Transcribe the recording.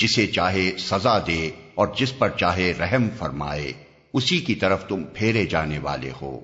جسے چاہے سزا دے اور جس پر چاہے رحم فرمائے، اسی کی طرف تم پھیرے جانے والے ہو۔